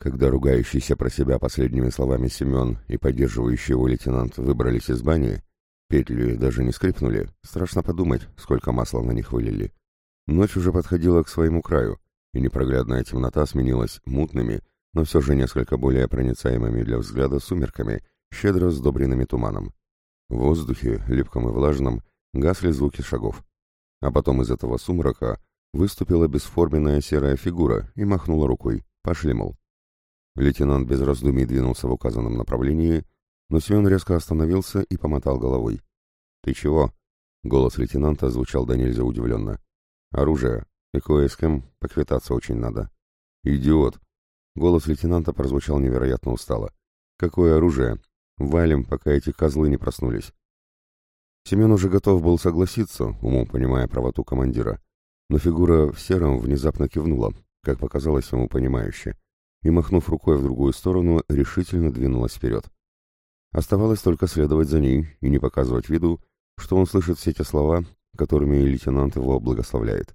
Когда ругающийся про себя последними словами Семен и поддерживающий его лейтенант выбрались из бани, петли даже не скрипнули, страшно подумать, сколько масла на них вылили. Ночь уже подходила к своему краю, и непроглядная темнота сменилась мутными, но все же несколько более проницаемыми для взгляда сумерками, щедро сдобренными туманом. В воздухе, липком и влажном, гасли звуки шагов. А потом из этого сумрака выступила бесформенная серая фигура и махнула рукой. Пошли, мол. Лейтенант без раздумий двинулся в указанном направлении, но Семен резко остановился и помотал головой. «Ты чего?» — голос лейтенанта звучал до нельзя удивленно. «Оружие. И кое с кем поквитаться очень надо». «Идиот!» — голос лейтенанта прозвучал невероятно устало. «Какое оружие? Валим, пока эти козлы не проснулись». Семен уже готов был согласиться, умом понимая правоту командира, но фигура в сером внезапно кивнула, как показалось ему понимающе и, махнув рукой в другую сторону, решительно двинулась вперед. Оставалось только следовать за ней и не показывать виду, что он слышит все те слова, которыми лейтенант его благословляет.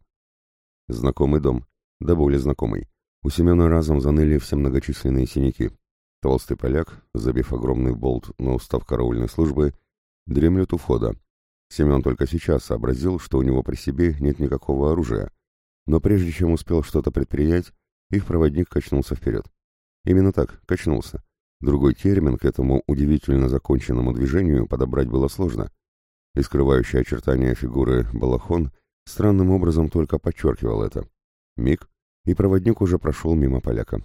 Знакомый дом, да более знакомый. У Семена разом заныли все многочисленные синяки. Толстый поляк, забив огромный болт на устав караульной службы, дремлет у входа. Семен только сейчас сообразил, что у него при себе нет никакого оружия, но прежде чем успел что-то предпринять, их проводник качнулся вперед. Именно так, качнулся. Другой термин к этому удивительно законченному движению подобрать было сложно. И скрывающий очертания фигуры балахон странным образом только подчеркивал это. Миг, и проводник уже прошел мимо поляка.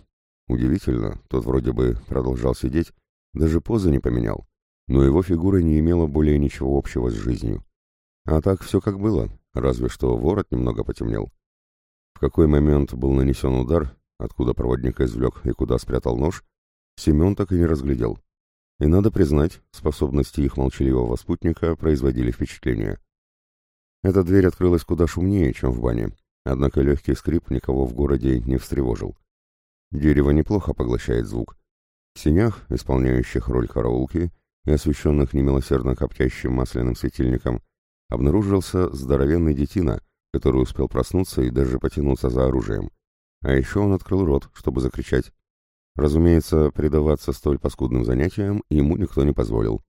Удивительно, тот вроде бы продолжал сидеть, даже позы не поменял, но его фигура не имела более ничего общего с жизнью. А так все как было, разве что ворот немного потемнел. В какой момент был нанесен удар, откуда проводник извлек и куда спрятал нож, Семен так и не разглядел. И надо признать, способности их молчаливого спутника производили впечатление. Эта дверь открылась куда шумнее, чем в бане, однако легкий скрип никого в городе не встревожил. Дерево неплохо поглощает звук. В синях, исполняющих роль караулки и освещенных немилосердно коптящим масляным светильником, обнаружился здоровенный детина, который успел проснуться и даже потянуться за оружием. А еще он открыл рот, чтобы закричать. Разумеется, предаваться столь паскудным занятиям ему никто не позволил.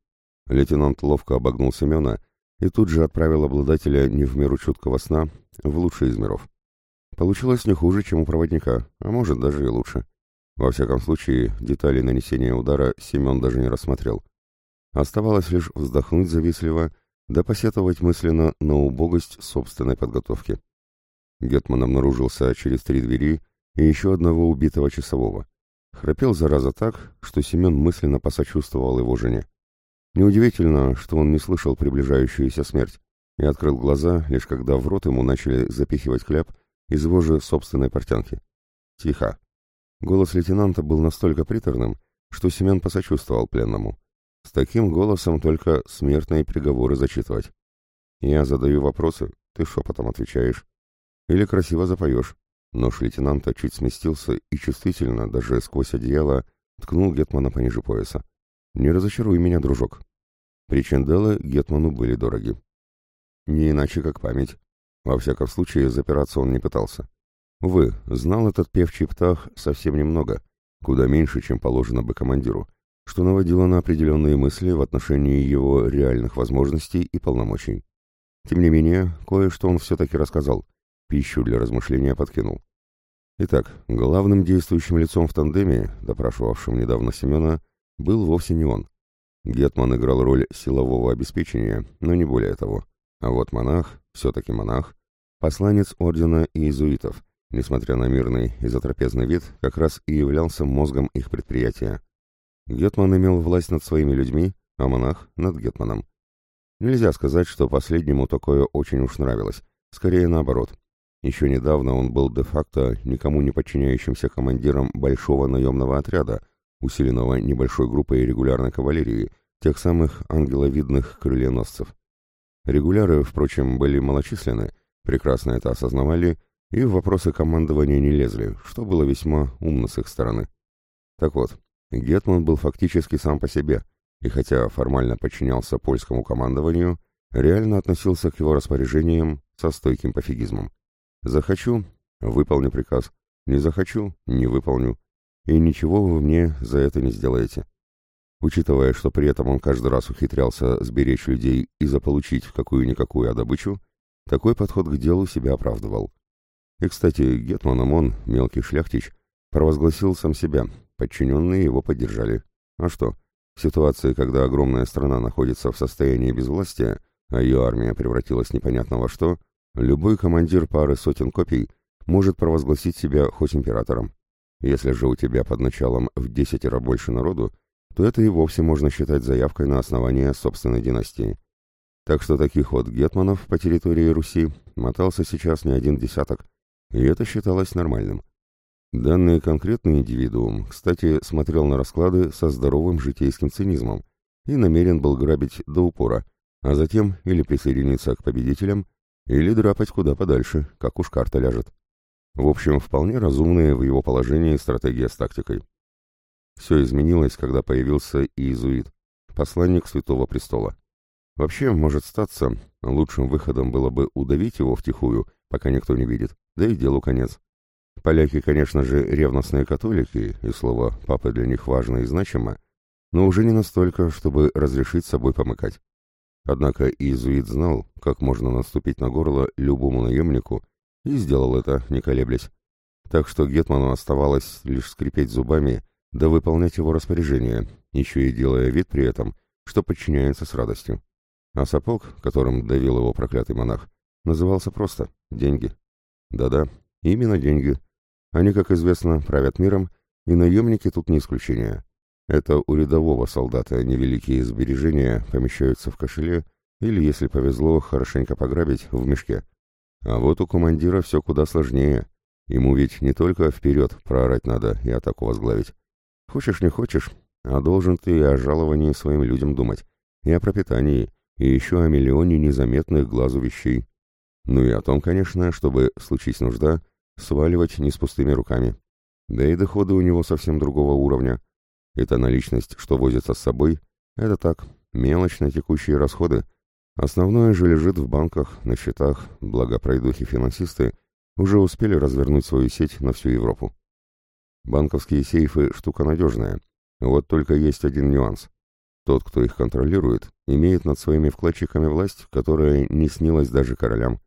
Лейтенант ловко обогнул Семена и тут же отправил обладателя не в меру чуткого сна в лучший из миров. Получилось не хуже, чем у проводника, а может даже и лучше. Во всяком случае, детали нанесения удара Семен даже не рассмотрел. Оставалось лишь вздохнуть завистливо да посетовать мысленно на убогость собственной подготовки. Гетман обнаружился через три двери и еще одного убитого часового. Храпел зараза так, что Семен мысленно посочувствовал его жене. Неудивительно, что он не слышал приближающуюся смерть и открыл глаза, лишь когда в рот ему начали запихивать кляп из его же собственной портянки. «Тихо!» Голос лейтенанта был настолько приторным, что Семен посочувствовал пленному. С таким голосом только смертные приговоры зачитывать. Я задаю вопросы, ты шепотом отвечаешь. Или красиво запоешь. Нож лейтенанта чуть сместился и чувствительно, даже сквозь одеяло, ткнул Гетмана пониже пояса. «Не разочаруй меня, дружок». Причиндалы Гетману были дороги. Не иначе, как память. Во всяком случае, запираться он не пытался. Увы, знал этот певчий птах совсем немного, куда меньше, чем положено бы командиру, что наводило на определенные мысли в отношении его реальных возможностей и полномочий. Тем не менее, кое-что он все-таки рассказал, пищу для размышления подкинул. Итак, главным действующим лицом в тандеме, допрашивавшим недавно Семена, был вовсе не он. Гетман играл роль силового обеспечения, но не более того. А вот монах, все-таки монах, посланец ордена иезуитов, несмотря на мирный и затрапезный вид, как раз и являлся мозгом их предприятия. Гетман имел власть над своими людьми, а монах — над Гетманом. Нельзя сказать, что последнему такое очень уж нравилось, скорее наоборот. Еще недавно он был де-факто никому не подчиняющимся командиром большого наемного отряда, усиленного небольшой группой регулярной кавалерии, тех самых ангеловидных крыльеносцев. Регуляры, впрочем, были малочисленны, прекрасно это осознавали и в вопросы командования не лезли, что было весьма умно с их стороны. Так вот, Гетман был фактически сам по себе, и хотя формально подчинялся польскому командованию, реально относился к его распоряжениям со стойким пофигизмом. «Захочу — выполню приказ, не захочу — не выполню». и ничего вы мне за это не сделаете. Учитывая, что при этом он каждый раз ухитрялся сберечь людей и заполучить какую-никакую добычу, такой подход к делу себя оправдывал. И, кстати, Гетманом он, мелкий шляхтич, провозгласил сам себя, подчиненные его поддержали. А что, в ситуации, когда огромная страна находится в состоянии безвластия, а ее армия превратилась непонятно во что, любой командир пары сотен копий может провозгласить себя хоть императором. Если же у тебя под началом в десятеро больше народу, то это и вовсе можно считать заявкой на основание собственной династии. Так что таких вот гетманов по территории Руси мотался сейчас не один десяток, и это считалось нормальным. Данный конкретный индивидуум, кстати, смотрел на расклады со здоровым житейским цинизмом и намерен был грабить до упора, а затем или присоединиться к победителям, или драпать куда подальше, как уж карта ляжет. В общем, вполне разумная в его положении стратегия с тактикой. Все изменилось, когда появился иезуит, посланник Святого Престола. Вообще, может статься, лучшим выходом было бы удавить его втихую, пока никто не видит, да и делу конец. Поляки, конечно же, ревностные католики, и слово «папа» для них важно и значимо, но уже не настолько, чтобы разрешить собой помыкать. Однако иезуит знал, как можно наступить на горло любому наемнику, и сделал это, не колеблясь. Так что Гетману оставалось лишь скрипеть зубами да выполнять его распоряжение, еще и делая вид при этом, что подчиняется с радостью. А сапог, которым давил его проклятый монах, назывался просто «деньги». Да-да, именно деньги. Они, как известно, правят миром, и наемники тут не исключение. Это у рядового солдата невеликие сбережения помещаются в кошеле или, если повезло, хорошенько пограбить, в мешке. А вот у командира все куда сложнее. Ему ведь не только вперед проорать надо и атаку возглавить, Хочешь не хочешь, а должен ты и о жаловании своим людям думать, и о пропитании, и еще о миллионе незаметных глазу вещей. Ну и о том, конечно, чтобы, случись нужда, сваливать не с пустыми руками. Да и доходы у него совсем другого уровня. Эта наличность, что возится с собой, это так, мелочь на текущие расходы. Основное же лежит в банках, на счетах, благо пройдухи-финансисты уже успели развернуть свою сеть на всю Европу. Банковские сейфы – штука надежная. Вот только есть один нюанс. Тот, кто их контролирует, имеет над своими вкладчиками власть, которая не снилась даже королям.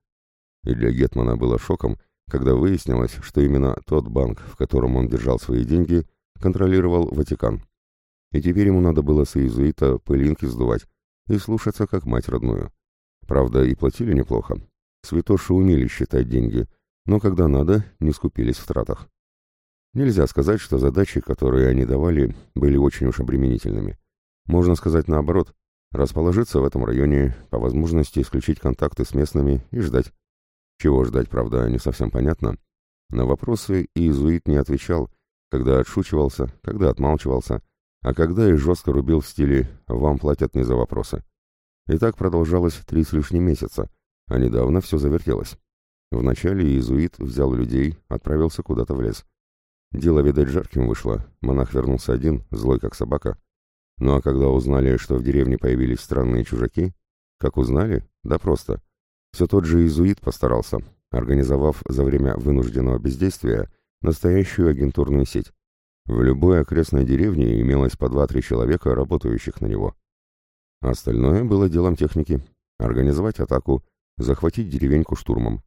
И для Гетмана было шоком, когда выяснилось, что именно тот банк, в котором он держал свои деньги, контролировал Ватикан. И теперь ему надо было с иезуита пылинки сдувать и слушаться как мать родную. Правда, и платили неплохо. Святоши умели считать деньги, но когда надо, не скупились в тратах. Нельзя сказать, что задачи, которые они давали, были очень уж обременительными. Можно сказать наоборот, расположиться в этом районе, по возможности исключить контакты с местными и ждать. Чего ждать, правда, не совсем понятно. На вопросы иезуит не отвечал, когда отшучивался, когда отмалчивался, а когда и жестко рубил в стиле «вам платят не за вопросы». И так продолжалось три с лишним месяца, а недавно все завертелось. Вначале иезуит взял людей, отправился куда-то в лес. Дело, видать, жарким вышло. Монах вернулся один, злой как собака. Ну а когда узнали, что в деревне появились странные чужаки, как узнали? Да просто. Все тот же иезуит постарался, организовав за время вынужденного бездействия настоящую агентурную сеть. В любой окрестной деревне имелось по два-три человека, работающих на него. Остальное было делом техники. Организовать атаку, захватить деревеньку штурмом.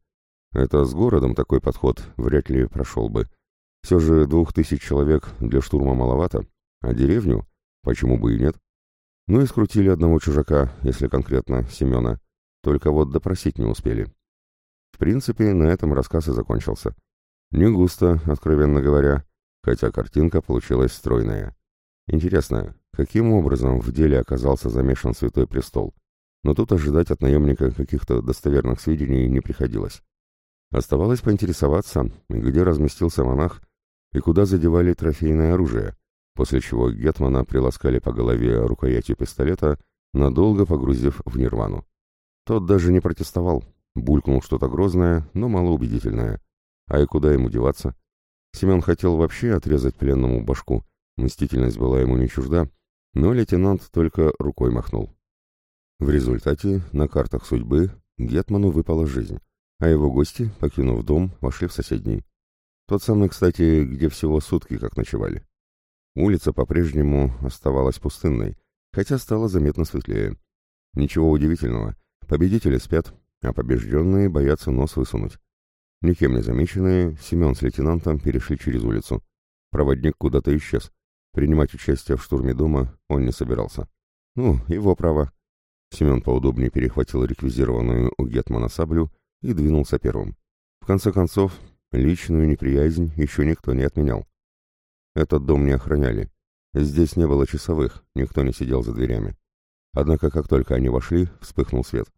Это с городом такой подход вряд ли прошел бы, все же двух тысяч человек для штурма маловато, а деревню? Почему бы и нет? Ну и скрутили одного чужака, если конкретно, Семена. Только вот допросить не успели. В принципе, на этом рассказ и закончился. Не густо, откровенно говоря, хотя картинка получилась стройная. Интересно, каким образом в деле оказался замешан Святой Престол? Но тут ожидать от наемника каких-то достоверных сведений не приходилось. Оставалось поинтересоваться, где разместился монах и куда задевали трофейное оружие, после чего Гетмана приласкали по голове рукоятью пистолета, надолго погрузив в нирвану. Тот даже не протестовал, булькнул что-то грозное, но малоубедительное. А и куда ему деваться? Семен хотел вообще отрезать пленному башку, мстительность была ему не чужда, но лейтенант только рукой махнул. В результате на картах судьбы Гетману выпала жизнь, а его гости, покинув дом, вошли в соседний. Тот самый, кстати, где всего сутки как ночевали. Улица по-прежнему оставалась пустынной, хотя стало заметно светлее. Ничего удивительного, победители спят, а побежденные боятся нос высунуть. Никем не замеченные, Семен с лейтенантом перешли через улицу. Проводник куда-то исчез. Принимать участие в штурме дома он не собирался. Ну, его право. Семен поудобнее перехватил реквизированную у Гетмана саблю и двинулся первым. В конце концов, личную неприязнь еще никто не отменял. Этот дом не охраняли. Здесь не было часовых, никто не сидел за дверями. Однако, как только они вошли, вспыхнул свет.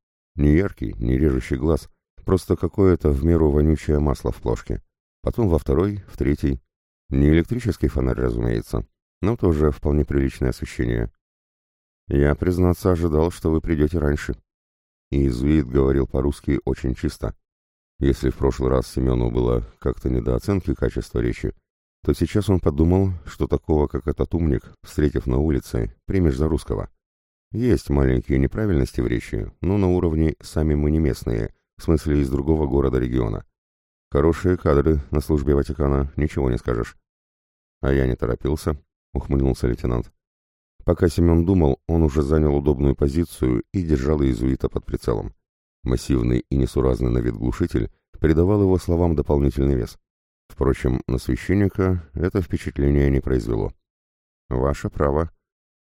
Не яркий, не режущий глаз, просто какое-то в меру вонючее масло в плошке. Потом во второй, в третий. Не электрический фонарь, разумеется, но тоже вполне приличное освещение. Я, признаться, ожидал, что вы придете раньше. Иезуит говорил по-русски очень чисто. Если в прошлый раз Семену было как-то недооценки качества речи, то сейчас он подумал, что такого, как этот умник, встретив на улице, примешь за русского. Есть маленькие неправильности в речи, но на уровне «сами мы не местные», в смысле из другого города-региона. Хорошие кадры на службе Ватикана, ничего не скажешь. А я не торопился, ухмыльнулся лейтенант. Пока Семен думал, он уже занял удобную позицию и держал иезуита под прицелом. Массивный и несуразный на вид глушитель придавал его словам дополнительный вес. Впрочем, на священника это впечатление не произвело. «Ваше право»,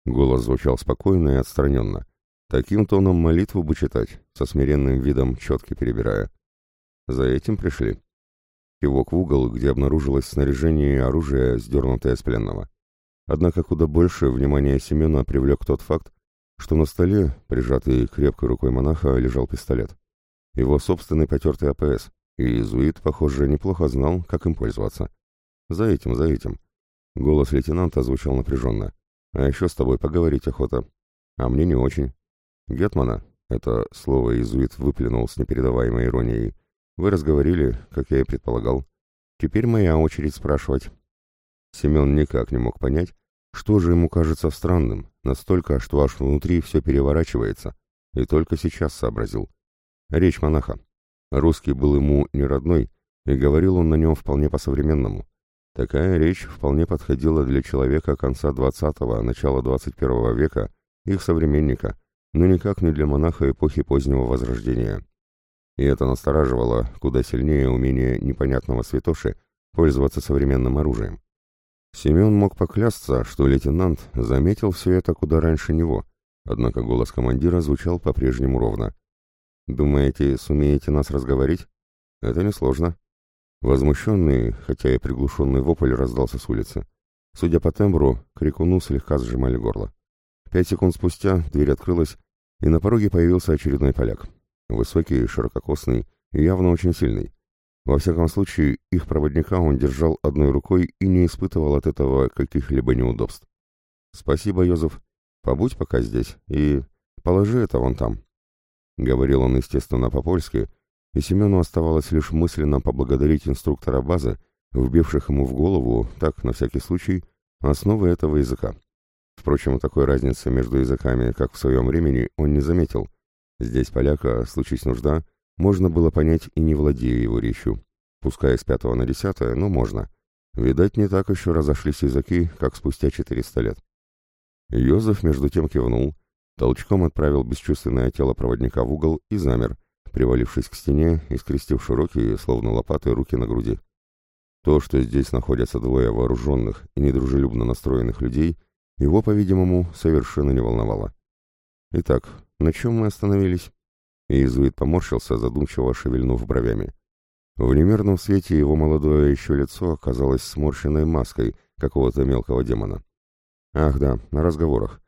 Голос звучал спокойно и отстраненно. Таким тоном молитву бы читать, со смиренным видом четки перебирая. За этим пришли. Кивок в угол, где обнаружилось снаряжение и оружие, сдернутое с пленного. Однако куда больше внимания Семена привлек тот факт, что на столе, прижатый крепкой рукой монаха, лежал пистолет. Его собственный потертый АПС, и иезуит, похоже, неплохо знал, как им пользоваться. За этим, за этим. Голос лейтенанта звучал напряженно. А еще с тобой поговорить охота. А мне не очень. Гетмана, это слово иезуит выплюнул с непередаваемой иронией, вы разговорили, как я и предполагал. Теперь моя очередь спрашивать. Семен никак не мог понять, что же ему кажется странным, настолько, что аж внутри все переворачивается, и только сейчас сообразил. Речь монаха. Русский был ему не родной, и говорил он на нем вполне по-современному. Такая речь вполне подходила для человека конца XX – начала XXI века, их современника, но никак не для монаха эпохи позднего Возрождения. И это настораживало куда сильнее умение непонятного святоши пользоваться современным оружием. Семен мог поклясться, что лейтенант заметил все это куда раньше него, однако голос командира звучал по-прежнему ровно. «Думаете, сумеете нас разговорить? Это несложно. Возмущенный, хотя и приглушенный вопль раздался с улицы. Судя по тембру, крикуну слегка сжимали горло. Пять секунд спустя дверь открылась, и на пороге появился очередной поляк. Высокий, ширококосный и явно очень сильный. Во всяком случае, их проводника он держал одной рукой и не испытывал от этого каких-либо неудобств. «Спасибо, Йозеф. Побудь пока здесь и положи это вон там». Говорил он, естественно, по-польски, и Семену оставалось лишь мысленно поблагодарить инструктора базы, вбивших ему в голову, так, на всякий случай, основы этого языка. Впрочем, такой разницы между языками, как в своем времени, он не заметил. Здесь поляка, случись нужда, можно было понять и не владея его речью. Пускай с пятого на десятое, но можно. Видать, не так еще разошлись языки, как спустя четыреста лет. Йозеф между тем кивнул, толчком отправил бесчувственное тело проводника в угол и замер, привалившись к стене и скрестив широкие, словно лопаты, руки на груди. То, что здесь находятся двое вооруженных и недружелюбно настроенных людей, его, по-видимому, совершенно не волновало. Итак, на чем мы остановились? Иезуит поморщился, задумчиво шевельнув бровями. В немерном свете его молодое еще лицо оказалось сморщенной маской какого-то мелкого демона. Ах да, на разговорах.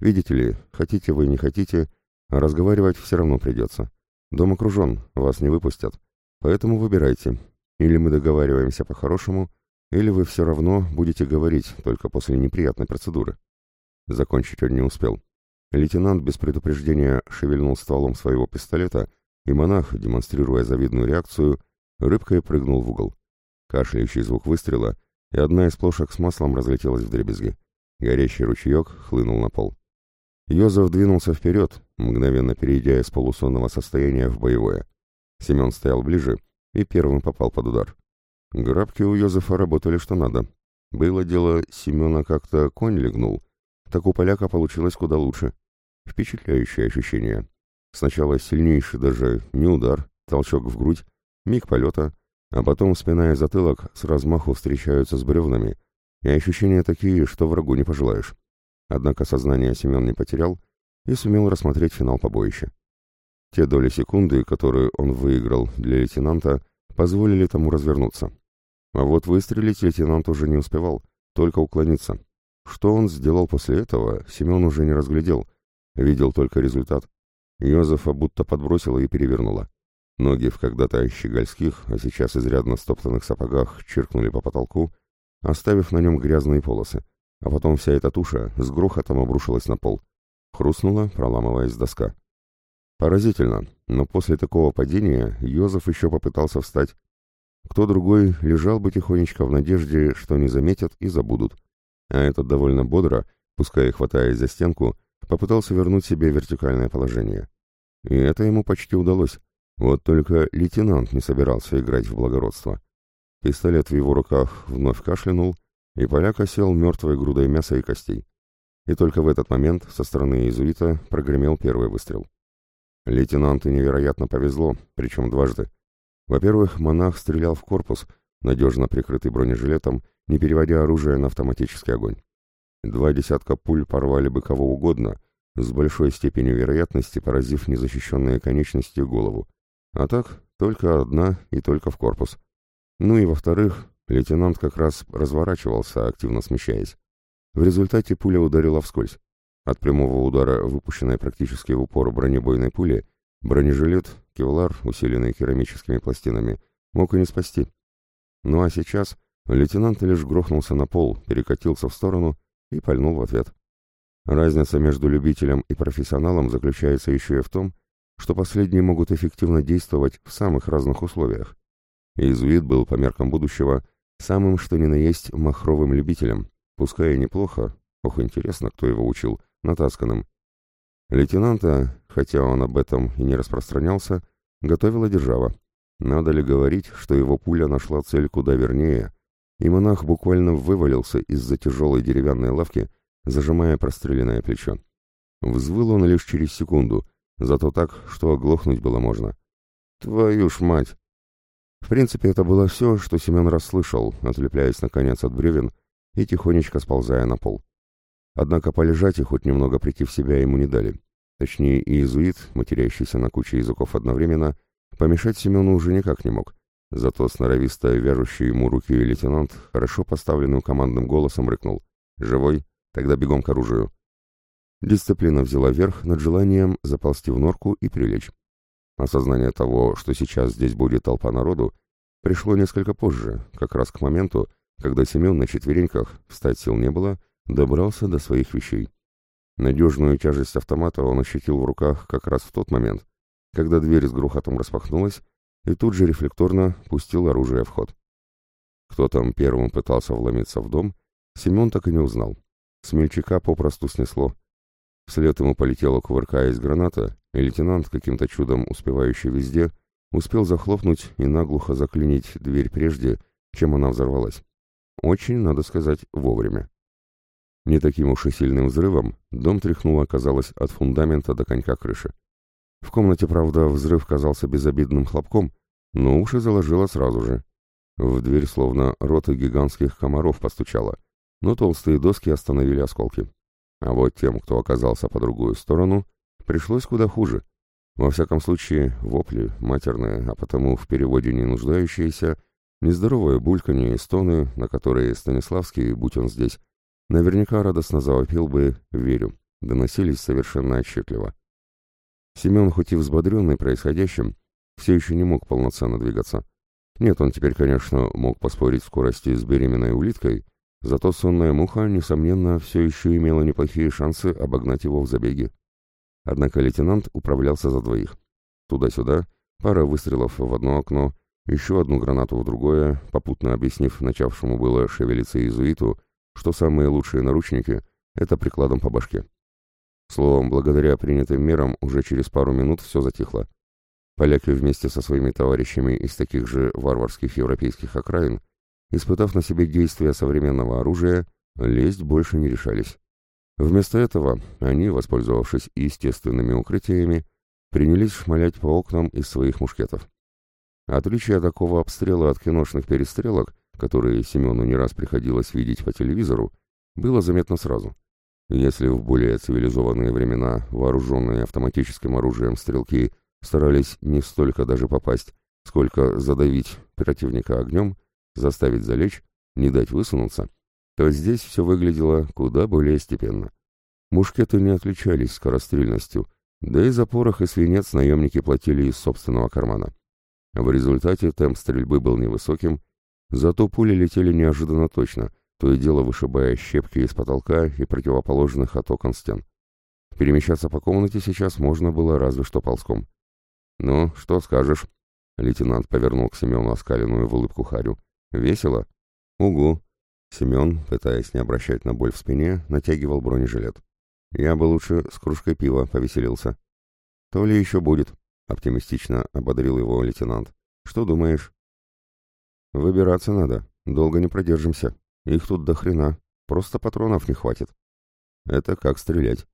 Видите ли, хотите вы, не хотите, а разговаривать все равно придется. Дом окружен, вас не выпустят. Поэтому выбирайте. Или мы договариваемся по-хорошему, или вы все равно будете говорить, только после неприятной процедуры. Закончить он не успел. Лейтенант без предупреждения шевельнул стволом своего пистолета, и монах, демонстрируя завидную реакцию, рыбкой прыгнул в угол. Кашляющий звук выстрела, и одна из плошек с маслом разлетелась в дребезги. Горящий ручеек хлынул на пол. Йозеф двинулся вперед, мгновенно перейдя из полусонного состояния в боевое. Семен стоял ближе и первым попал под удар. Грабки у Йозефа работали что надо. Было дело, Семена как-то конь легнул. Так у поляка получилось куда лучше. Впечатляющее ощущение. Сначала сильнейший даже не удар, толчок в грудь, миг полета, а потом спина и затылок с размаху встречаются с бревнами, и ощущения такие, что врагу не пожелаешь. Однако сознание Семен не потерял и сумел рассмотреть финал побоища. Те доли секунды, которые он выиграл для лейтенанта, позволили тому развернуться. А вот выстрелить лейтенант уже не успевал, только уклониться. Что он сделал после этого, Семен уже не разглядел, видел только результат. Йозефа будто подбросила и перевернула. Ноги в когда-то щегольских, а сейчас изрядно стоптанных сапогах чиркнули по потолку, оставив на нем грязные полосы, а потом вся эта туша с грохотом обрушилась на пол. Хрустнула, проламываясь доска. Поразительно, но после такого падения Йозеф еще попытался встать. Кто другой лежал бы тихонечко в надежде, что не заметят и забудут. А этот довольно бодро, пускай хватаясь за стенку, попытался вернуть себе вертикальное положение. И это ему почти удалось. Вот только лейтенант не собирался играть в благородство. Пистолет в его руках вновь кашлянул, и поляк осел мертвой грудой мяса и костей. И только в этот момент со стороны иезуита прогремел первый выстрел. Лейтенанту невероятно повезло, причем дважды. Во-первых, монах стрелял в корпус, надежно прикрытый бронежилетом, не переводя оружие на автоматический огонь. Два десятка пуль порвали бы кого угодно, с большой степенью вероятности поразив незащищенные конечности голову. А так, только одна и только в корпус. Ну и во-вторых, лейтенант как раз разворачивался, активно смещаясь. В результате пуля ударила вскользь. От прямого удара, выпущенной практически в упор бронебойной пули, бронежилет, кевлар, усиленный керамическими пластинами, мог и не спасти. Ну а сейчас лейтенант лишь грохнулся на пол, перекатился в сторону и пальнул в ответ. Разница между любителем и профессионалом заключается еще и в том, что последние могут эффективно действовать в самых разных условиях. Иезуит был по меркам будущего самым что ни на есть махровым любителем, пускай и неплохо, ох, интересно, кто его учил, натасканным. Лейтенанта, хотя он об этом и не распространялся, готовила держава. Надо ли говорить, что его пуля нашла цель куда вернее, и монах буквально вывалился из-за тяжелой деревянной лавки, зажимая простреленное плечо. Взвыл он лишь через секунду, зато так, что оглохнуть было можно. «Твою ж мать!» В принципе, это было все, что Семен расслышал, отлепляясь наконец от бревен и тихонечко сползая на пол. Однако полежать и хоть немного прийти в себя ему не дали. Точнее, иезуит, матерящийся на куче языков одновременно, помешать Семену уже никак не мог. Зато сноровисто вяжущий ему руки лейтенант хорошо поставленным командным голосом рыкнул. «Живой? Тогда бегом к оружию». Дисциплина взяла верх над желанием заползти в норку и прилечь. Осознание того, что сейчас здесь будет толпа народу, пришло несколько позже, как раз к моменту, когда Семен на четвереньках, встать сил не было, добрался до своих вещей. Надежную тяжесть автомата он ощутил в руках как раз в тот момент, когда дверь с грохотом распахнулась, и тут же рефлекторно пустил оружие в ход. Кто там первым пытался вломиться в дом, Семен так и не узнал. Смельчака попросту снесло. Вслед ему полетела кувыркаясь граната, и лейтенант, каким-то чудом успевающий везде, успел захлопнуть и наглухо заклинить дверь прежде, чем она взорвалась. Очень, надо сказать, вовремя. Не таким уж и сильным взрывом дом тряхнуло, казалось, от фундамента до конька крыши. В комнате, правда, взрыв казался безобидным хлопком, но уши заложило сразу же. В дверь словно роты гигантских комаров постучала, но толстые доски остановили осколки. А вот тем, кто оказался по другую сторону, пришлось куда хуже. Во всяком случае, вопли, матерные, а потому в переводе не нуждающиеся, нездоровое бульканье и стоны, на которые Станиславский, будь он здесь, наверняка радостно завопил бы «верю», доносились совершенно отчетливо. Семен, хоть и взбодренный происходящим, все еще не мог полноценно двигаться. Нет, он теперь, конечно, мог поспорить в скорости с беременной улиткой, зато сонная муха, несомненно, все еще имела неплохие шансы обогнать его в забеге. Однако лейтенант управлялся за двоих. Туда-сюда, пара выстрелов в одно окно, еще одну гранату в другое, попутно объяснив начавшему было шевелиться иезуиту, что самые лучшие наручники — это прикладом по башке. Словом, благодаря принятым мерам уже через пару минут все затихло. Поляки вместе со своими товарищами из таких же варварских европейских окраин, испытав на себе действия современного оружия, лезть больше не решались. Вместо этого они, воспользовавшись естественными укрытиями, принялись шмалять по окнам из своих мушкетов. Отличие такого обстрела от киношных перестрелок, которые Семену не раз приходилось видеть по телевизору, было заметно сразу. Если в более цивилизованные времена вооруженные автоматическим оружием стрелки старались не столько даже попасть, сколько задавить противника огнем, заставить залечь, не дать высунуться, то здесь все выглядело куда более степенно. Мушкеты не отличались скорострельностью, да и за порох и свинец наемники платили из собственного кармана. В результате темп стрельбы был невысоким, зато пули летели неожиданно точно, то и дело вышибая щепки из потолка и противоположных от окон стен. Перемещаться по комнате сейчас можно было разве что ползком. «Ну, что скажешь?» Лейтенант повернул к Семену оскаленную в улыбку Харю. «Весело?» «Угу». Семен, пытаясь не обращать на боль в спине, натягивал бронежилет. «Я бы лучше с кружкой пива повеселился». «То ли еще будет», — оптимистично ободрил его лейтенант. «Что думаешь?» «Выбираться надо. Долго не продержимся. Их тут до хрена. Просто патронов не хватит». «Это как стрелять».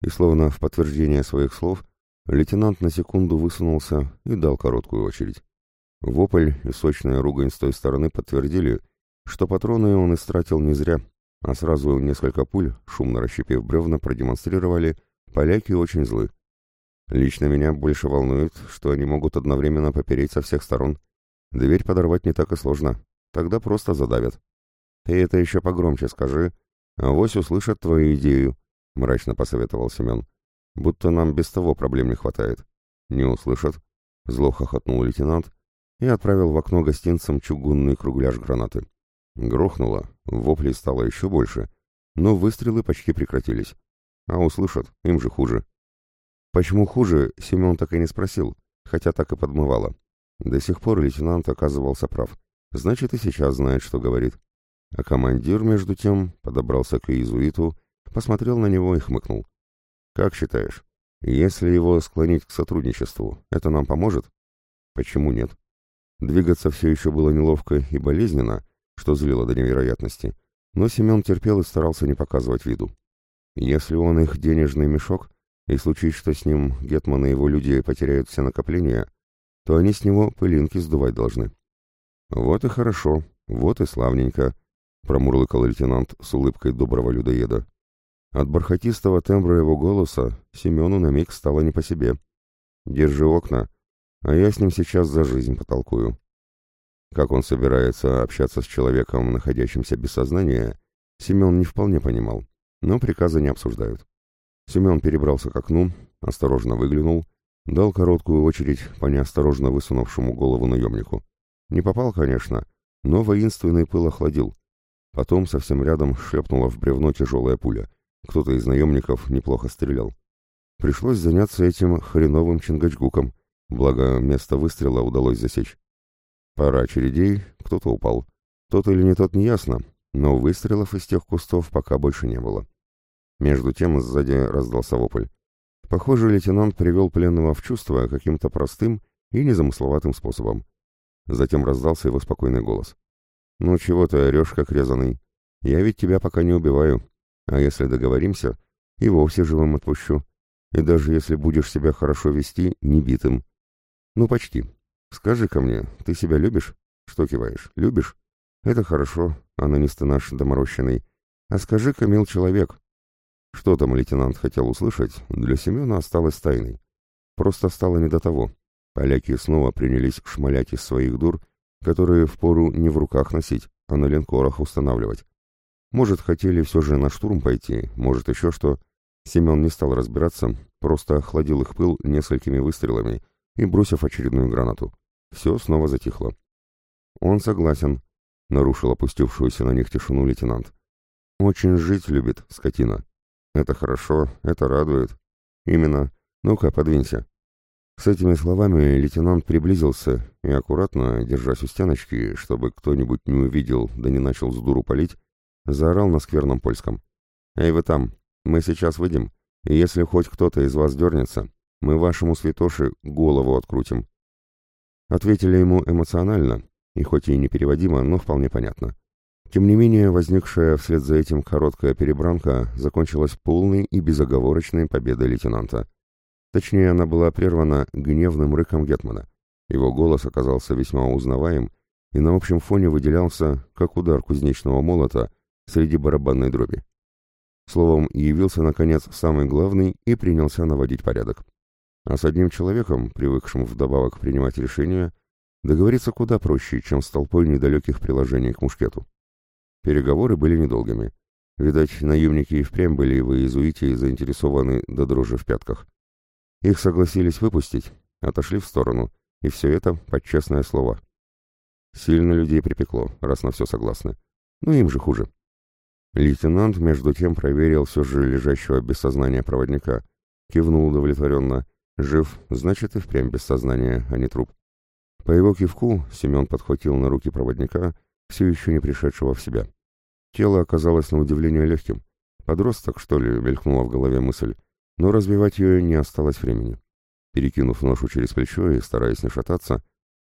И словно в подтверждение своих слов, лейтенант на секунду высунулся и дал короткую очередь. Вопль и сочная ругань с той стороны подтвердили, что патроны он истратил не зря, а сразу несколько пуль, шумно расщепив бревна, продемонстрировали, поляки очень злы. Лично меня больше волнует, что они могут одновременно попереть со всех сторон. Дверь подорвать не так и сложно. Тогда просто задавят. Ты это еще погромче скажи. Авось услышат твою идею, — мрачно посоветовал Семен. Будто нам без того проблем не хватает. Не услышат. Зло хохотнул лейтенант и отправил в окно гостинцам чугунный кругляш гранаты. Грохнуло, воплей стало еще больше, но выстрелы почти прекратились. А услышат, им же хуже. Почему хуже, Семен так и не спросил, хотя так и подмывало. До сих пор лейтенант оказывался прав. Значит, и сейчас знает, что говорит. А командир, между тем, подобрался к иезуиту, посмотрел на него и хмыкнул. «Как считаешь, если его склонить к сотрудничеству, это нам поможет?» «Почему нет?» Двигаться все еще было неловко и болезненно, что злило до невероятности, но Семен терпел и старался не показывать виду. Если он их денежный мешок, и случись, что с ним Гетман и его люди потеряют все накопления, то они с него пылинки сдувать должны. «Вот и хорошо, вот и славненько», — промурлыкал лейтенант с улыбкой доброго людоеда. От бархатистого тембра его голоса Семену на миг стало не по себе. «Держи окна, а я с ним сейчас за жизнь потолкую». Как он собирается общаться с человеком, находящимся без сознания, Семен не вполне понимал, но приказы не обсуждают. Семен перебрался к окну, осторожно выглянул, дал короткую очередь по неосторожно высунувшему голову наемнику. Не попал, конечно, но воинственный пыл охладил. Потом совсем рядом шлепнула в бревно тяжелая пуля. Кто-то из наемников неплохо стрелял. Пришлось заняться этим хреновым чингачгуком, благо место выстрела удалось засечь. Пара очередей, кто-то упал. Тот или не тот, неясно, но выстрелов из тех кустов пока больше не было. Между тем сзади раздался вопль. Похоже, лейтенант привел пленного в чувство каким-то простым и незамысловатым способом. Затем раздался его спокойный голос. «Ну чего ты орешь, как резаный? Я ведь тебя пока не убиваю. А если договоримся, и вовсе живым отпущу. И даже если будешь себя хорошо вести, не битым. Ну, почти. Скажи-ка мне, ты себя любишь? Что киваешь? Любишь? Это хорошо, анонисты наш доморощенный. А скажи-ка, мил человек, что там лейтенант хотел услышать, для Семена осталось тайной. Просто стало не до того. Поляки снова принялись шмалять из своих дур, которые впору не в руках носить, а на линкорах устанавливать. Может, хотели все же на штурм пойти, может, еще что. Семен не стал разбираться, просто охладил их пыл несколькими выстрелами и бросив очередную гранату. Все снова затихло. «Он согласен», — нарушил опустившуюся на них тишину лейтенант. «Очень жить любит, скотина». Это хорошо, это радует. Именно. Ну-ка, подвинься. С этими словами лейтенант приблизился и, аккуратно, держась у стеночки, чтобы кто-нибудь не увидел, да не начал с дуру палить, заорал на скверном польском. «Эй, вы там! Мы сейчас выйдем, и если хоть кто-то из вас дернется, Мы вашему святоше голову открутим». Ответили ему эмоционально, и хоть и непереводимо, но вполне понятно. Тем не менее, возникшая вслед за этим короткая перебранка закончилась полной и безоговорочной победой лейтенанта. Точнее, она была прервана гневным рыком Гетмана. Его голос оказался весьма узнаваем и на общем фоне выделялся, как удар кузнечного молота среди барабанной дроби. Словом, явился, наконец, самый главный и принялся наводить порядок. А с одним человеком, привыкшим вдобавок принимать решения, договориться куда проще, чем с толпой недалеких приложений к мушкету. Переговоры были недолгими. Видать, наемники и впрямь были в иезуите заинтересованы до дрожи в пятках. Их согласились выпустить, отошли в сторону, и все это под честное слово. Сильно людей припекло, раз на все согласны. Ну им же хуже. Лейтенант, между тем, проверил все же лежащего без сознания проводника. Кивнул удовлетворенно. Жив, значит, и впрямь без сознания, а не труп. По его кивку Семен подхватил на руки проводника, все еще не пришедшего в себя. Тело оказалось на удивление легким. Подросток, что ли, мелькнула в голове мысль, но развивать ее не осталось времени. Перекинув ношу через плечо и стараясь не шататься,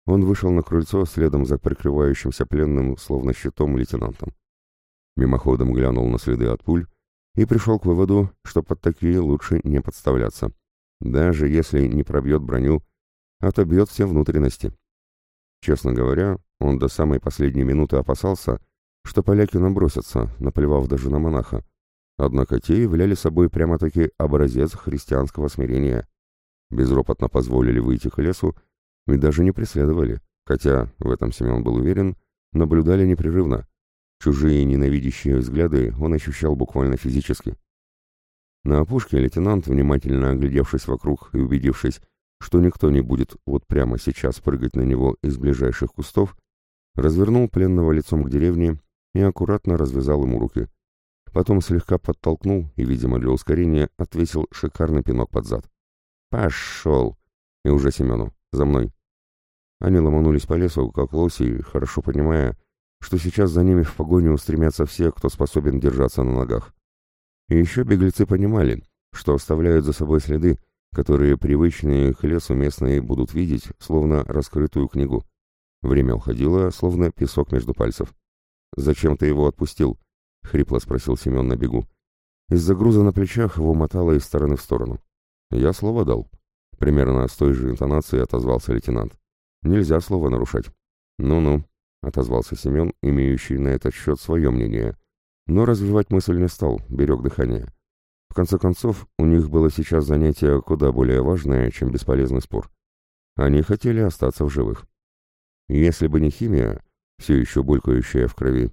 он вышел на крыльцо следом за прикрывающимся пленным, словно щитом, лейтенантом. Мимоходом глянул на следы от пуль и пришел к выводу, что под такие лучше не подставляться. Даже если не пробьет броню, отобьет все внутренности. Честно говоря, он до самой последней минуты опасался, что поляки набросятся, наплевав даже на монаха. Однако те являли собой прямо-таки образец христианского смирения. Безропотно позволили выйти к лесу и даже не преследовали, хотя, в этом Семен был уверен, наблюдали непрерывно. Чужие ненавидящие взгляды он ощущал буквально физически. На опушке лейтенант, внимательно оглядевшись вокруг и убедившись, что никто не будет вот прямо сейчас прыгать на него из ближайших кустов, развернул пленного лицом к деревне и аккуратно развязал ему руки. Потом слегка подтолкнул и, видимо, для ускорения, отвесил шикарный пинок под зад. «Пошел!» И уже Семену. «За мной!» Они ломанулись по лесу, как лоси, хорошо понимая, что сейчас за ними в погоню устремятся все, кто способен держаться на ногах. И еще беглецы понимали, что оставляют за собой следы, которые привычные к лесу местные будут видеть, словно раскрытую книгу. Время уходило, словно песок между пальцев. «Зачем ты его отпустил?» — хрипло спросил Семен на бегу. Из-за груза на плечах его мотало из стороны в сторону. «Я слово дал». Примерно с той же интонацией отозвался лейтенант. «Нельзя слово нарушать». «Ну-ну», — отозвался Семен, имеющий на этот счет свое мнение. Но развивать мысль не стал, берег дыхание. В конце концов, у них было сейчас занятие куда более важное, чем бесполезный спор. Они хотели остаться в живых. Если бы не химия, все еще булькающая в крови,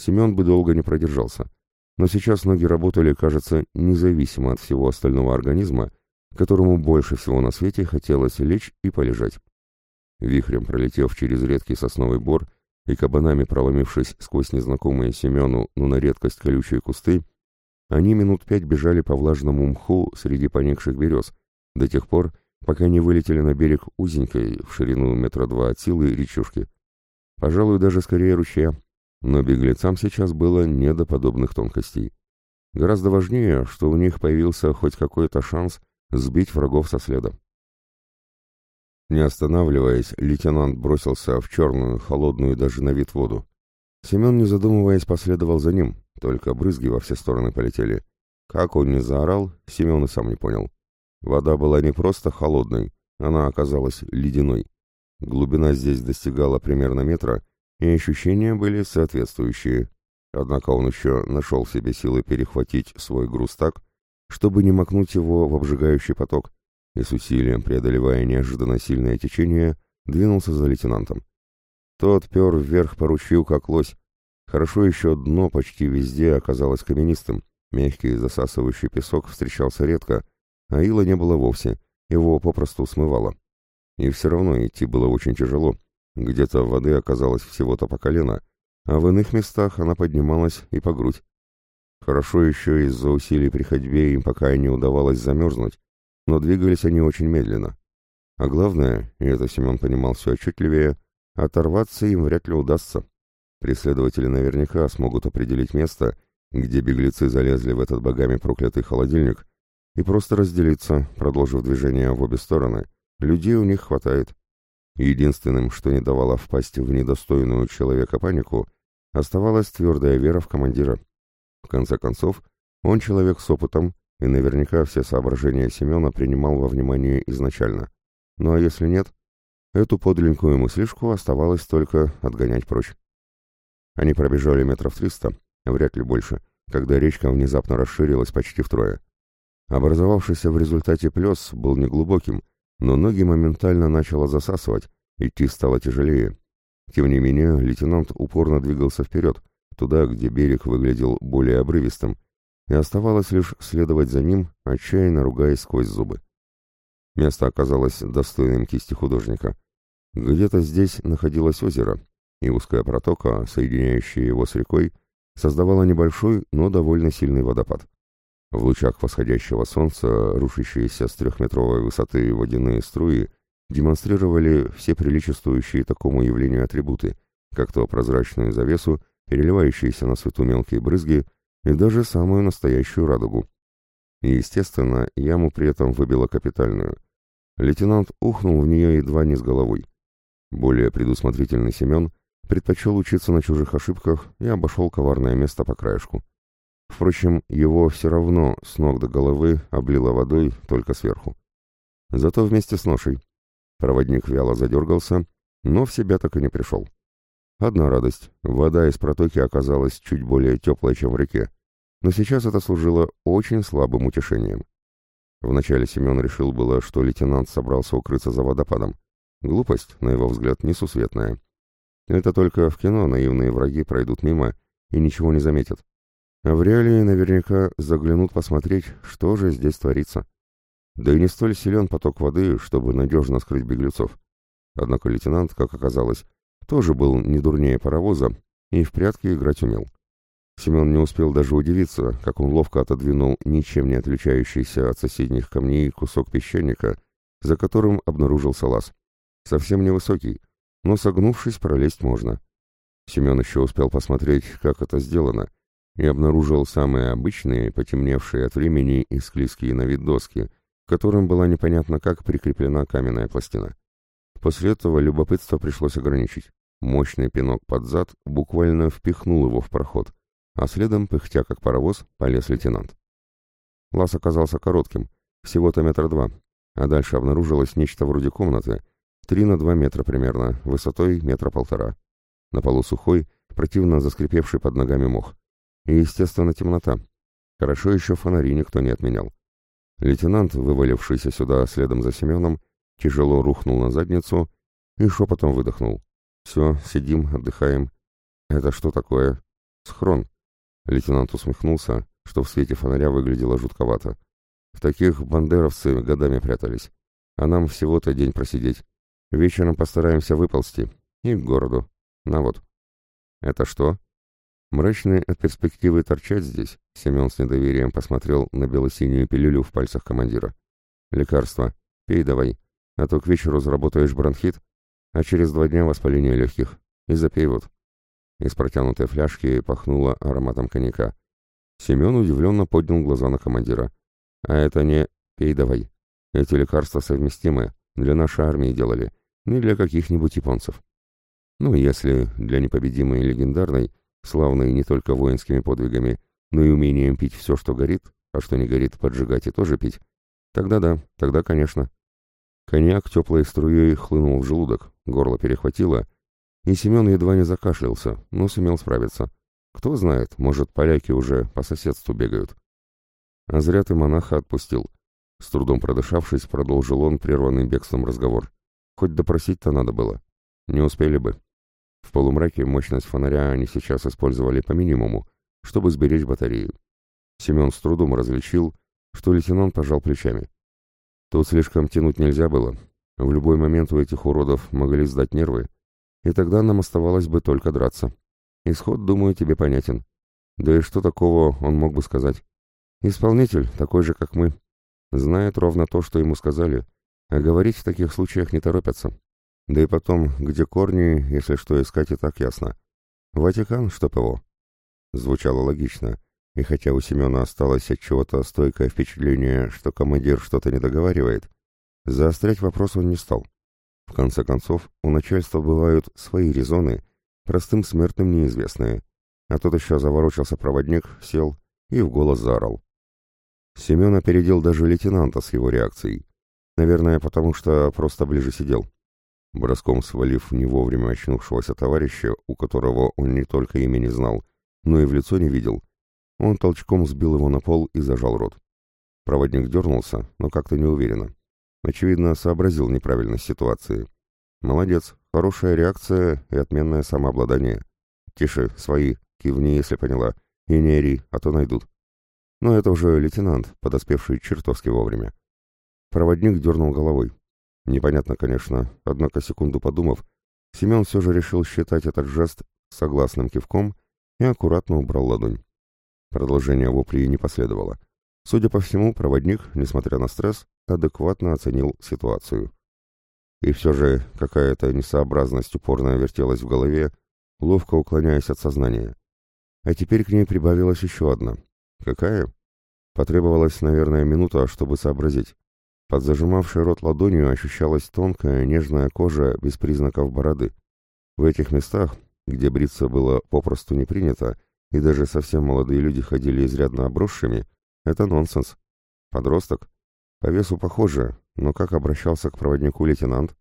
Семен бы долго не продержался. Но сейчас ноги работали, кажется, независимо от всего остального организма, которому больше всего на свете хотелось лечь и полежать. Вихрем пролетев через редкий сосновый бор и кабанами проломившись сквозь незнакомые Семену, но на редкость колючие кусты, они минут пять бежали по влажному мху среди поникших берез, до тех пор, пока не вылетели на берег узенькой, в ширину метра два от силы, речушки. Пожалуй, даже скорее ручья, но беглецам сейчас было не до подобных тонкостей. Гораздо важнее, что у них появился хоть какой-то шанс сбить врагов со следа. Не останавливаясь, лейтенант бросился в черную, холодную даже на вид воду. Семен, не задумываясь, последовал за ним, только брызги во все стороны полетели. Как он не заорал, Семен и сам не понял. Вода была не просто холодной, она оказалась ледяной. Глубина здесь достигала примерно метра, и ощущения были соответствующие. Однако он еще нашел в себе силы перехватить свой груз так, чтобы не макнуть его в обжигающий поток, и с усилием, преодолевая неожиданно сильное течение, двинулся за лейтенантом. Тот пер вверх по ручью, как лось. Хорошо еще дно почти везде оказалось каменистым, мягкий засасывающий песок встречался редко, а ила не было вовсе, его попросту смывало. И все равно идти было очень тяжело, где-то воды оказалось всего-то по колено, а в иных местах она поднималась и по грудь. Хорошо еще из-за усилий при ходьбе им пока не удавалось замерзнуть, но двигались они очень медленно. А главное, и это Семен понимал все отчетливее, оторваться им вряд ли удастся. Преследователи наверняка смогут определить место, где беглецы залезли в этот богами проклятый холодильник, и просто разделиться, продолжив движение в обе стороны. Людей у них хватает. Единственным, что не давало впасть в недостойную человека панику, оставалась твердая вера в командира. В конце концов, он человек с опытом, и наверняка все соображения Семена принимал во внимание изначально. Ну а если нет, эту подленькую мыслишку оставалось только отгонять прочь. Они пробежали метров триста, вряд ли больше, когда речка внезапно расширилась почти втрое. Образовавшийся в результате плес был неглубоким, но ноги моментально начало засасывать, идти стало тяжелее. Тем не менее, лейтенант упорно двигался вперед, туда, где берег выглядел более обрывистым, и оставалось лишь следовать за ним, отчаянно ругаясь сквозь зубы. Место оказалось достойным кисти художника. Где-то здесь находилось озеро, и узкая протока, соединяющая его с рекой, создавала небольшой, но довольно сильный водопад. В лучах восходящего солнца, рушащиеся с трехметровой высоты водяные струи, демонстрировали все приличествующие такому явлению атрибуты, как то прозрачную завесу, переливающиеся на свету мелкие брызги и даже самую настоящую радугу. И, естественно, яму при этом выбило капитальную. Лейтенант ухнул в нее едва не с головой. Более предусмотрительный Семен предпочел учиться на чужих ошибках и обошел коварное место по краешку. Впрочем, его все равно с ног до головы облило водой только сверху. Зато вместе с ношей. Проводник вяло задергался, но в себя так и не пришел. Одна радость — вода из протоки оказалась чуть более теплой, чем в реке, но сейчас это служило очень слабым утешением. Вначале Семен решил было, что лейтенант собрался укрыться за водопадом. Глупость, на его взгляд, несусветная. Это только в кино наивные враги пройдут мимо и ничего не заметят. А в реалии наверняка заглянут посмотреть, что же здесь творится. Да и не столь силен поток воды, чтобы надежно скрыть беглецов. Однако лейтенант, как оказалось, тоже был не дурнее паровоза и в прятки играть умел. Семен не успел даже удивиться, как он ловко отодвинул ничем не отличающийся от соседних камней кусок песчаника, за которым обнаружился лаз. Совсем невысокий, но согнувшись, пролезть можно. Семен еще успел посмотреть, как это сделано, и обнаружил самые обычные, потемневшие от времени и склизкие на вид доски, к которым была непонятно как прикреплена каменная пластина. После этого любопытство пришлось ограничить. Мощный пинок под зад буквально впихнул его в проход, а следом, пыхтя как паровоз, полез лейтенант. Лаз оказался коротким, всего-то метр два, а дальше обнаружилось нечто вроде комнаты, Три на два метра примерно, высотой метра полтора. На полу сухой, противно заскрипевший под ногами мох. И, естественно, темнота. Хорошо еще фонари никто не отменял. Лейтенант, вывалившийся сюда следом за Семеном, тяжело рухнул на задницу и шепотом выдохнул. «Все, сидим, отдыхаем». «Это что такое?» «Схрон». Лейтенант усмехнулся, что в свете фонаря выглядело жутковато. В таких бандеровцы годами прятались. А нам всего-то день просидеть. Вечером постараемся выползти. И к городу. На вот. Это что? Мрачный от перспективы торчать здесь, Семен с недоверием посмотрел на бело-синюю пилюлю в пальцах командира. Лекарство. Пей давай. А то к вечеру заработаешь бронхит, а через два дня воспаление легких. И запей вот. Из протянутой фляжки пахнуло ароматом коньяка. Семен удивленно поднял глаза на командира. «А это не... Пей давай. Эти лекарства совместимы. Для нашей армии делали не для каких-нибудь японцев. Ну, если для непобедимой и легендарной, славной не только воинскими подвигами, но и умением пить все, что горит, а что не горит, поджигать и тоже пить, тогда да, тогда, конечно. Коньяк теплой струей хлынул в желудок, горло перехватило, и Семен едва не закашлялся, но сумел справиться. Кто знает, может, поляки уже по соседству бегают. А зря ты монаха отпустил. С трудом продышавшись, продолжил он прерванным бегством разговор. Хоть допросить-то надо было. Не успели бы. В полумраке мощность фонаря они сейчас использовали по минимуму, чтобы сберечь батарею. Семен с трудом различил, что лейтенант пожал плечами. Тут слишком тянуть нельзя было. В любой момент у этих уродов могли сдать нервы, и тогда нам оставалось бы только драться. Исход, думаю, тебе понятен. Да и что такого он мог бы сказать? Исполнитель, такой же, как мы, знает ровно то, что ему сказали, а говорить в таких случаях не торопятся. Да и потом, где корни, если что искать, и так ясно. Ватикан, чтоб его. Звучало логично, и хотя у Семена осталось от чего-то стойкое впечатление, что командир что-то не договаривает, заострять вопрос он не стал. В конце концов, у начальства бывают свои резоны, простым смертным неизвестные. А тут еще заворочился проводник, сел и в голос заорал. Семен опередил даже лейтенанта с его реакцией. Наверное, потому что просто ближе сидел. Броском свалив не вовремя очнувшегося товарища, у которого он не только имя не знал, но и в лицо не видел, он толчком сбил его на пол и зажал рот. Проводник дернулся, но как-то неуверенно. Очевидно, сообразил неправильность ситуации. Молодец, хорошая реакция и отменное самообладание. Тише, свои, кивни, если поняла, и не ори, а то найдут. Но это уже лейтенант, подоспевший чертовски вовремя. Проводник дернул головой. Непонятно, конечно, однако секунду подумав, Семен все же решил считать этот жест согласным кивком и аккуратно убрал ладонь. Продолжение вопли не последовало. Судя по всему, проводник, несмотря на стресс, адекватно оценил ситуацию. И все же какая-то несообразность упорно вертелась в голове, ловко уклоняясь от сознания. А теперь к ней прибавилась еще одна. Какая? Потребовалась, наверное, минута, чтобы сообразить. Под зажимавшей рот ладонью ощущалась тонкая, нежная кожа без признаков бороды. В этих местах, где бриться было попросту не принято, и даже совсем молодые люди ходили изрядно обросшими, это нонсенс. Подросток? По весу похоже, но как обращался к проводнику лейтенант?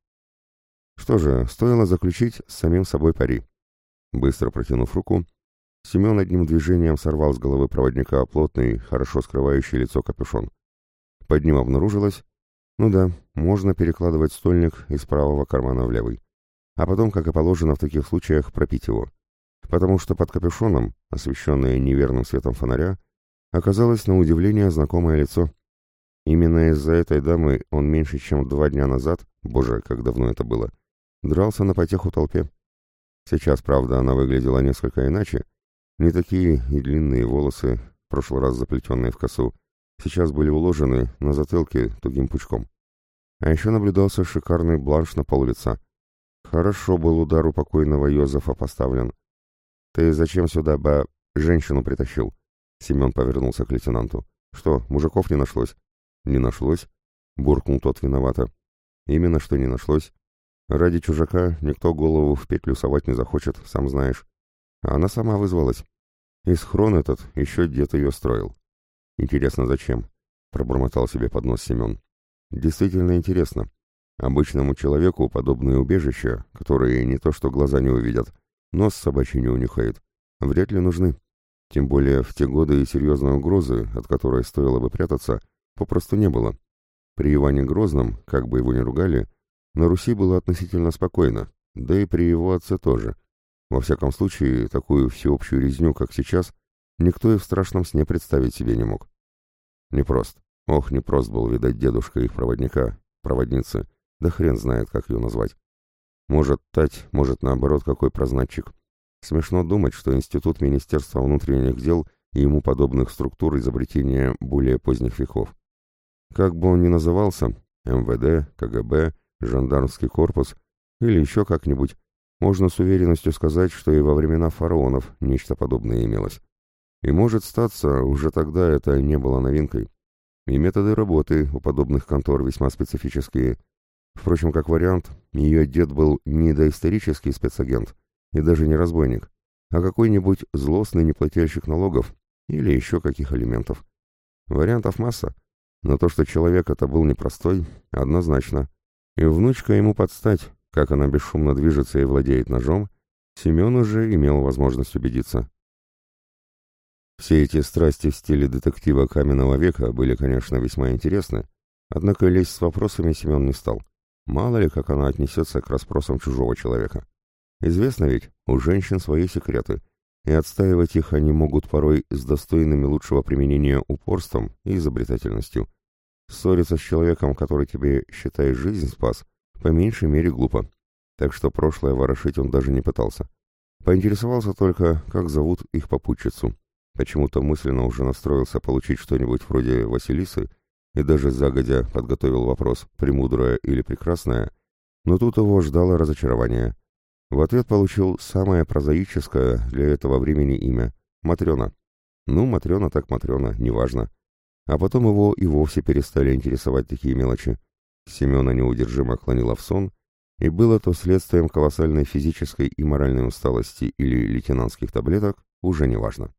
Что же, стоило заключить с самим собой пари. Быстро протянув руку, Семен одним движением сорвал с головы проводника плотный, хорошо скрывающий лицо капюшон. Под ним обнаружилось, ну да, можно перекладывать стольник из правого кармана в левый, а потом, как и положено в таких случаях, пропить его потому что под капюшоном, освещенное неверным светом фонаря, оказалось на удивление знакомое лицо. Именно из-за этой дамы он меньше чем два дня назад, боже, как давно это было, дрался на потеху толпе. Сейчас, правда, она выглядела несколько иначе. Не такие и длинные волосы, в прошлый раз заплетенные в косу, сейчас были уложены на затылке тугим пучком. А еще наблюдался шикарный бланш на пол лица. Хорошо был удар у покойного Йозефа поставлен. «Ты зачем сюда, ба... женщину притащил?» Семен повернулся к лейтенанту. «Что, мужиков не нашлось?» «Не нашлось?» — буркнул тот виновато. «Именно что не нашлось. Ради чужака никто голову в петлю совать не захочет, сам знаешь. А она сама вызвалась. И схрон этот еще дед ее строил. Интересно, зачем?» — пробормотал себе под нос Семен. «Действительно интересно. Обычному человеку подобные убежища, которые не то что глаза не увидят, нос собачий не унюхает, вряд ли нужны. Тем более в те годы и серьезной угрозы, от которой стоило бы прятаться, попросту не было. При Иване Грозном, как бы его ни ругали, на Руси было относительно спокойно, да и при его отце тоже. Во всяком случае, такую всеобщую резню, как сейчас, никто и в страшном сне представить себе не мог. Непрост. Ох, непрост был, видать, дедушка их проводника, проводницы, да хрен знает, как ее назвать. Может, Тать, может, наоборот, какой прознатчик. Смешно думать, что Институт Министерства внутренних дел и ему подобных структур изобретения более поздних веков. Как бы он ни назывался, МВД, КГБ, жандармский корпус или еще как-нибудь, можно с уверенностью сказать, что и во времена фараонов нечто подобное имелось. И может статься, уже тогда это не было новинкой. И методы работы у подобных контор весьма специфические – Впрочем, как вариант, ее дед был не доисторический спецагент и даже не разбойник, а какой-нибудь злостный неплательщик налогов или еще каких элементов. Вариантов масса, но то, что человек это был непростой, однозначно. И внучка ему подстать, как она бесшумно движется и владеет ножом, Семен уже имел возможность убедиться. Все эти страсти в стиле детектива каменного века были, конечно, весьма интересны, однако лезть с вопросами Семен не стал. Мало ли, как она отнесется к расспросам чужого человека. Известно ведь, у женщин свои секреты, и отстаивать их они могут порой с достойными лучшего применения упорством и изобретательностью. Ссориться с человеком, который тебе, считай, жизнь спас, по меньшей мере глупо. Так что прошлое ворошить он даже не пытался. Поинтересовался только, как зовут их попутчицу. Почему-то мысленно уже настроился получить что-нибудь вроде Василисы и даже загодя подготовил вопрос, премудрая или прекрасная, но тут его ждало разочарование. В ответ получил самое прозаическое для этого времени имя — Матрена. Ну, Матрена так Матрена, неважно. А потом его и вовсе перестали интересовать такие мелочи. Семена неудержимо клонила в сон, и было то следствием колоссальной физической и моральной усталости или лейтенантских таблеток, уже неважно.